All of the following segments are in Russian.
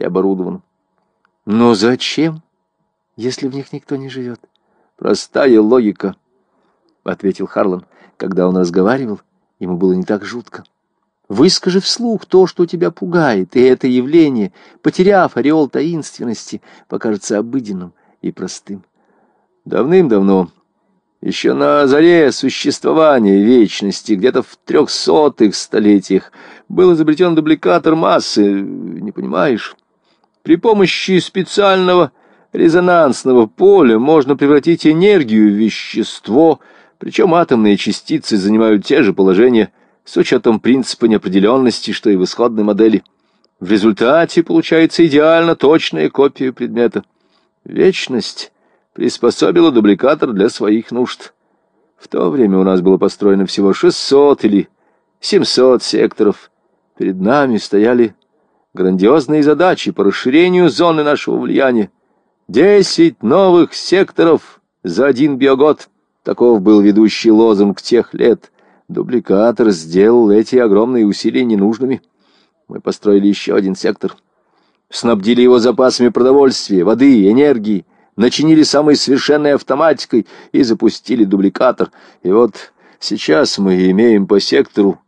и оборудованным. Но зачем, если в них никто не живет? Простая логика, — ответил Харлан. Когда он разговаривал, ему было не так жутко. Выскажи вслух то, что тебя пугает, и это явление, потеряв ореол таинственности, покажется обыденным и простым. Давным-давно, еще на заре существования вечности, где-то в трехсотых столетиях, был изобретен дубликатор массы, не понимаешь? При помощи специального резонансного поля можно превратить энергию в вещество, причем атомные частицы занимают те же положения с учетом принципа неопределенности, что и в исходной модели. В результате получается идеально точная копия предмета. Вечность приспособила дубликатор для своих нужд. В то время у нас было построено всего 600 или 700 секторов. Перед нами стояли грандиозные задачи по расширению зоны нашего влияния. Десять новых секторов за один биогод. Таков был ведущий лозунг тех лет. Дубликатор сделал эти огромные усилия ненужными. Мы построили еще один сектор. Снабдили его запасами продовольствия, воды, энергии, начинили самой совершенной автоматикой и запустили дубликатор. И вот сейчас мы имеем по сектору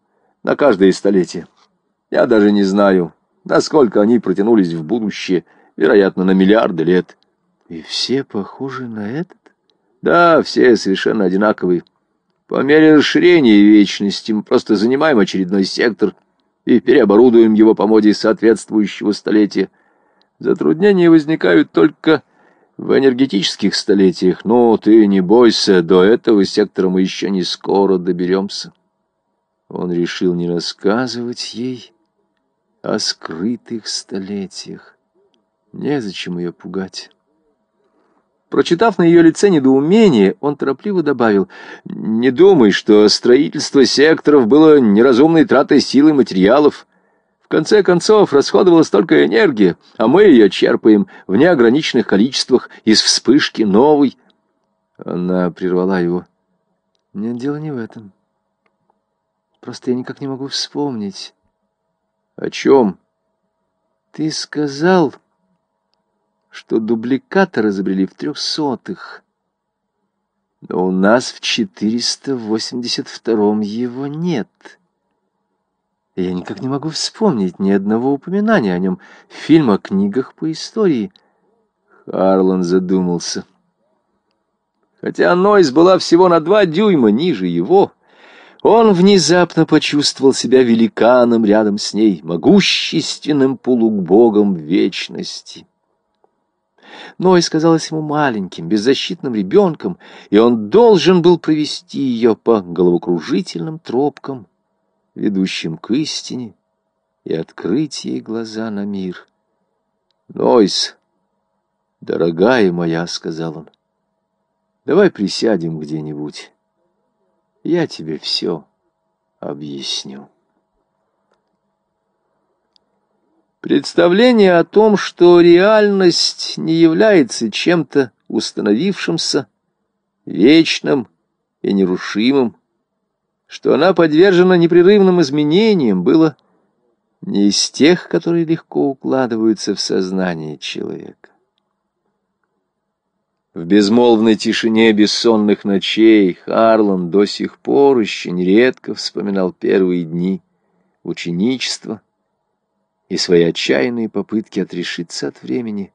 на каждое столетие. Я даже не знаю, насколько они протянулись в будущее, вероятно, на миллиарды лет. И все похожи на этот? Да, все совершенно одинаковые. По мере расширения вечности мы просто занимаем очередной сектор и переоборудуем его по моде соответствующего столетия. Затруднения возникают только в энергетических столетиях, но ты не бойся, до этого сектора мы еще не скоро доберемся. Он решил не рассказывать ей о скрытых столетиях. Незачем ее пугать. Прочитав на ее лице недоумение, он торопливо добавил, «Не думай, что строительство секторов было неразумной тратой сил и материалов. В конце концов, расходовалась только энергия, а мы ее черпаем в неограниченных количествах из вспышки новой». Она прервала его. «Нет, дело не в этом. Просто я никак не могу вспомнить». «О чем?» «Ты сказал...» что дубликатор изобрели в трехсотых. Но у нас в 482-м его нет. Я никак не могу вспомнить ни одного упоминания о нем в фильмах, книгах по истории. Харлан задумался. Хотя Нойс была всего на два дюйма ниже его, он внезапно почувствовал себя великаном рядом с ней, могущественным полубогом вечности. Ной казалась ему маленьким, беззащитным ребенком, и он должен был провести ее по головокружительным тропкам, ведущим к истине, и открыть ей глаза на мир. «Нойс, дорогая моя», — сказал он, — «давай присядем где-нибудь. Я тебе все объясню». Представление о том, что реальность не является чем-то установившимся, вечным и нерушимым, что она подвержена непрерывным изменениям, было не из тех, которые легко укладываются в сознание человека. В безмолвной тишине бессонных ночей Харлан до сих пор еще нередко вспоминал первые дни ученичества, и свои отчаянные попытки отрешиться от времени